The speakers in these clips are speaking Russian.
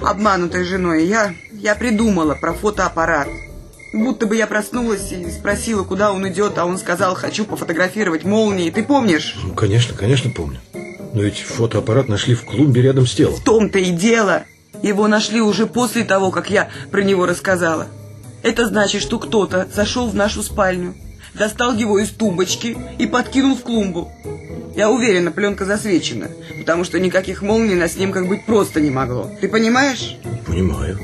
обманутой женой, я, я придумала про фотоаппарат. Будто бы я проснулась и спросила, куда он идет, а он сказал, хочу пофотографировать молнии. Ты помнишь? Ну, конечно, конечно помню. Но ведь фотоаппарат нашли в клумбе рядом с телом. В том-то и дело. Его нашли уже после того, как я про него рассказала. Это значит, что кто-то зашел в нашу спальню, достал его из тумбочки и подкинул в клумбу. Я уверена, пленка засвечена, потому что никаких молний на снимках быть просто не могло. Ты понимаешь? Понимаю.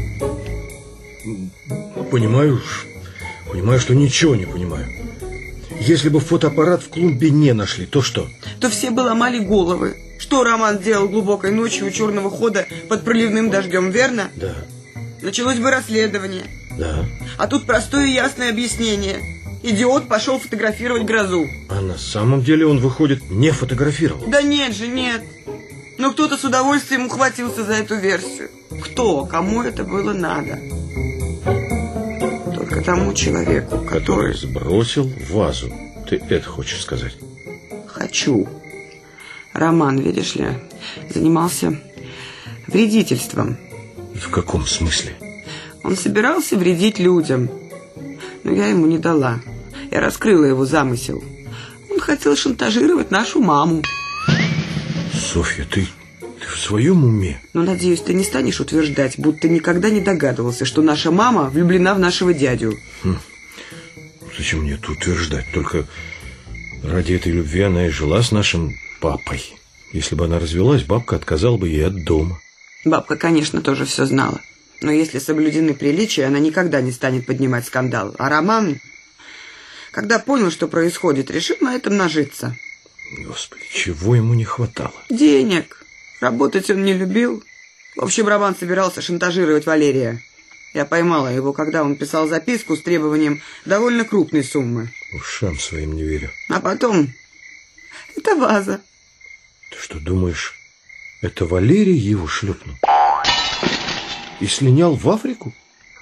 Понимаю, понимаю, что ничего не понимаю. Если бы фотоаппарат в клумбе не нашли, то что? То все бы ломали головы. Что Роман делал глубокой ночью у черного хода под проливным дождем, верно? Да. Началось бы расследование. Да. А тут простое и ясное объяснение. Идиот пошел фотографировать грозу. А на самом деле он, выходит, не фотографировал? Да нет же, нет. Но кто-то с удовольствием ухватился за эту версию. Кто? Кому это было надо? Только тому человеку, который... Который сбросил вазу. Ты это хочешь сказать? Хочу. Роман, видишь ли, занимался вредительством. В каком смысле? Он собирался вредить людям, но я ему не дала. Я раскрыла его замысел. Он хотел шантажировать нашу маму. Софья, ты, ты в своем уме? Но, надеюсь, ты не станешь утверждать, будто никогда не догадывался, что наша мама влюблена в нашего дядю. Хм. Зачем мне это утверждать? Только ради этой любви она и жила с нашим папой. Если бы она развелась, бабка отказала бы ей от дома. Бабка, конечно, тоже все знала. Но если соблюдены приличия, она никогда не станет поднимать скандал. А Роман, когда понял, что происходит, решил на этом нажиться. Господи, чего ему не хватало? Денег. Работать он не любил. В общем, Роман собирался шантажировать Валерия. Я поймала его, когда он писал записку с требованием довольно крупной суммы. Ушам своим не верю. А потом... Это ваза. Ты что, думаешь, это Валерий его шлепнул? И слинял в Африку?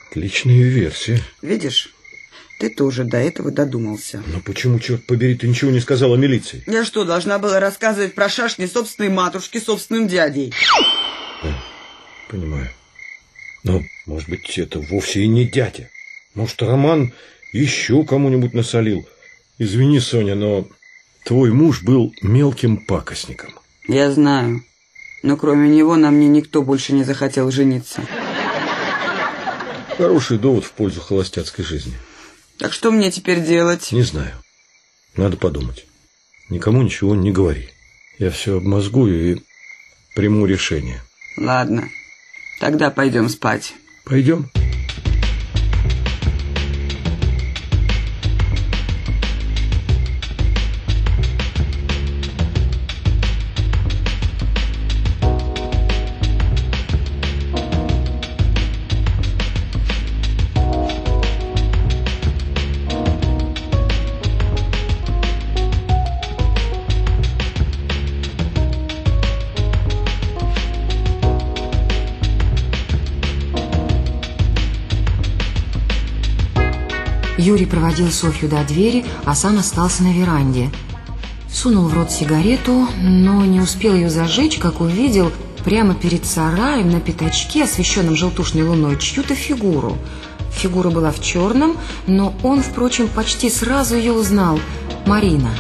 Отличная версия. Видишь, ты тоже до этого додумался. Но почему, черт побери, ты ничего не сказал о милиции? Я что, должна была рассказывать про шашни собственной матушки собственным дядей? Да, понимаю. Но, может быть, это вовсе и не дядя. Может, Роман еще кому-нибудь насолил. Извини, Соня, но твой муж был мелким пакостником. Я знаю. Но кроме него на мне никто больше не захотел жениться. Хороший довод в пользу холостяцкой жизни. Так что мне теперь делать? Не знаю. Надо подумать. Никому ничего не говори. Я все обмозгую и приму решение. Ладно. Тогда пойдем спать. Пойдем. Юрий проводил Софью до двери, а сам остался на веранде. Сунул в рот сигарету, но не успел ее зажечь, как увидел прямо перед сараем на пятачке, освещенном желтушной луной, чью-то фигуру. Фигура была в черном, но он, впрочем, почти сразу ее узнал. Марина.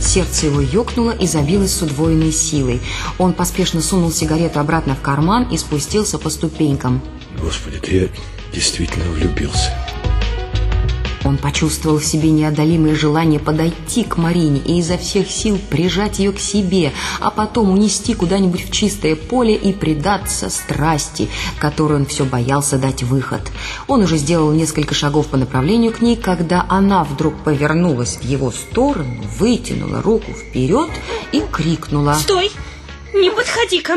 Сердце его ёкнуло и забилось с удвоенной силой. Он поспешно сунул сигарету обратно в карман и спустился по ступенькам. Господи, ты я действительно влюбился. Он почувствовал в себе неодолимое желание подойти к Марине и изо всех сил прижать ее к себе, а потом унести куда-нибудь в чистое поле и предаться страсти, которой он все боялся дать выход. Он уже сделал несколько шагов по направлению к ней, когда она вдруг повернулась в его сторону, вытянула руку вперед и крикнула «Стой! Не подходи ко мне!»